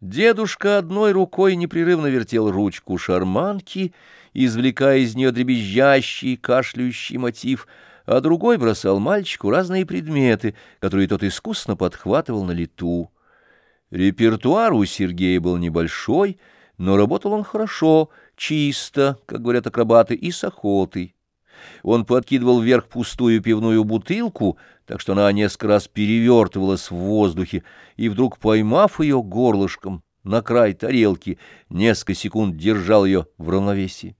Дедушка одной рукой непрерывно вертел ручку шарманки, извлекая из нее дребезжащий, кашляющий мотив, а другой бросал мальчику разные предметы, которые тот искусно подхватывал на лету. Репертуар у Сергея был небольшой, но работал он хорошо, чисто, как говорят акробаты, и с охотой. Он подкидывал вверх пустую пивную бутылку, так что она несколько раз перевертывалась в воздухе, и вдруг, поймав ее горлышком на край тарелки, несколько секунд держал ее в равновесии.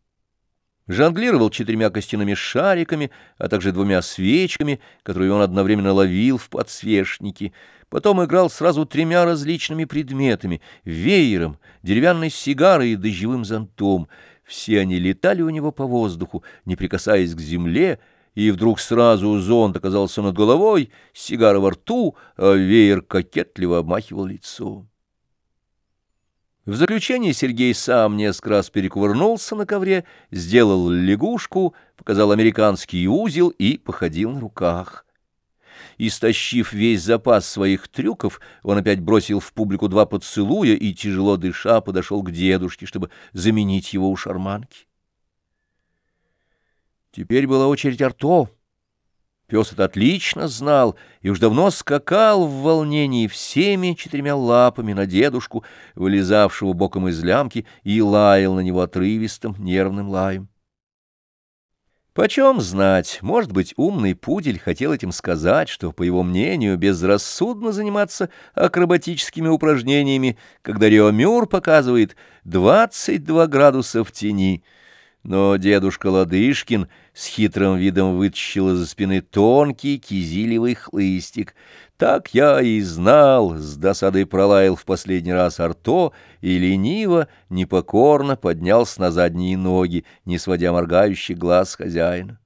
Жонглировал четырьмя костяными шариками, а также двумя свечками, которые он одновременно ловил в подсвечнике. Потом играл сразу тремя различными предметами — веером, деревянной сигарой и дождевым зонтом — все они летали у него по воздуху, не прикасаясь к земле, и вдруг сразу зонт оказался над головой, сигара во рту, а веер кокетливо обмахивал лицо. В заключение Сергей сам несколько раз перекувырнулся на ковре, сделал лягушку, показал американский узел и походил на руках. Истощив весь запас своих трюков, он опять бросил в публику два поцелуя и, тяжело дыша, подошел к дедушке, чтобы заменить его у шарманки. Теперь была очередь Арто. Пес это отлично знал и уж давно скакал в волнении всеми четырьмя лапами на дедушку, вылезавшего боком из лямки, и лаял на него отрывистым нервным лаем. Почем знать, может быть, умный пудель хотел этим сказать, что, по его мнению, безрассудно заниматься акробатическими упражнениями, когда Реомюр показывает 22 градуса в тени — но дедушка Ладышкин с хитрым видом вытащил из-за спины тонкий кизилевый хлыстик. Так я и знал, с досадой пролаял в последний раз Арто и лениво, непокорно поднялся на задние ноги, не сводя моргающий глаз хозяина.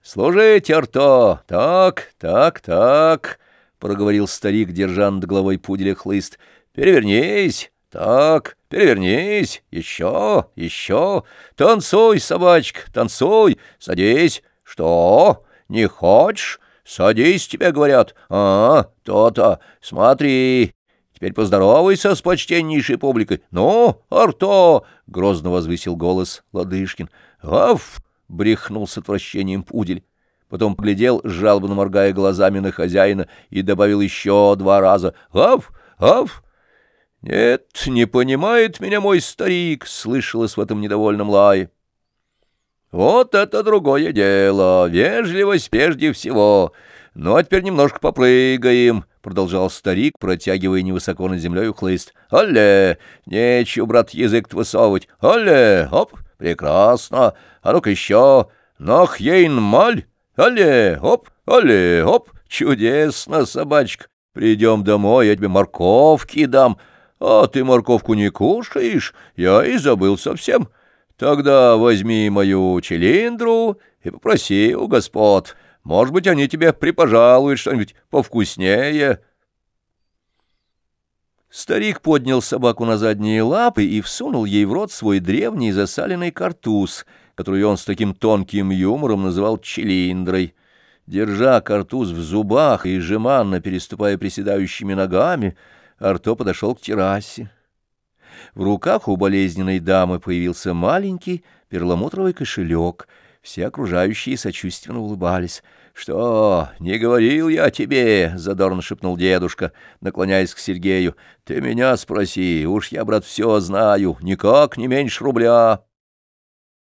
«Служите, Арто! Так, так, так!» — проговорил старик, держа над головой пуделя хлыст. «Перевернись!» Так, перевернись, еще, еще. Танцуй, собачка, танцуй, садись. Что, не хочешь? Садись, тебе говорят. А, то-то, смотри. Теперь поздоровайся с почтеннейшей публикой. Ну, Арто, грозно возвысил голос Ладышкин. Аф, брехнул с отвращением пудель. Потом поглядел, жалобно моргая глазами на хозяина, и добавил еще два раза. Аф, аф. «Нет, не понимает меня мой старик», — слышалось в этом недовольном лае. «Вот это другое дело, вежливость прежде всего. Ну, а теперь немножко попрыгаем», — продолжал старик, протягивая невысоко над землей хлыст. «Алле, нечего, брат, язык высовывать. Алле, оп, прекрасно. А ну-ка еще. Нахейн маль. Алле, оп, алле, оп, чудесно, собачка. Придем домой, я тебе морковки дам». А ты морковку не кушаешь? Я и забыл совсем. Тогда возьми мою чилиндру и попроси у господ. Может быть, они тебе припожалуют что-нибудь повкуснее». Старик поднял собаку на задние лапы и всунул ей в рот свой древний засаленный картуз, который он с таким тонким юмором называл чилиндрой. Держа картуз в зубах и жеманно переступая приседающими ногами, Арто подошел к террасе. В руках у болезненной дамы появился маленький перламутровый кошелек. Все окружающие сочувственно улыбались. «Что, не говорил я тебе?» — задорно шепнул дедушка, наклоняясь к Сергею. «Ты меня спроси, уж я, брат, все знаю, никак не меньше рубля».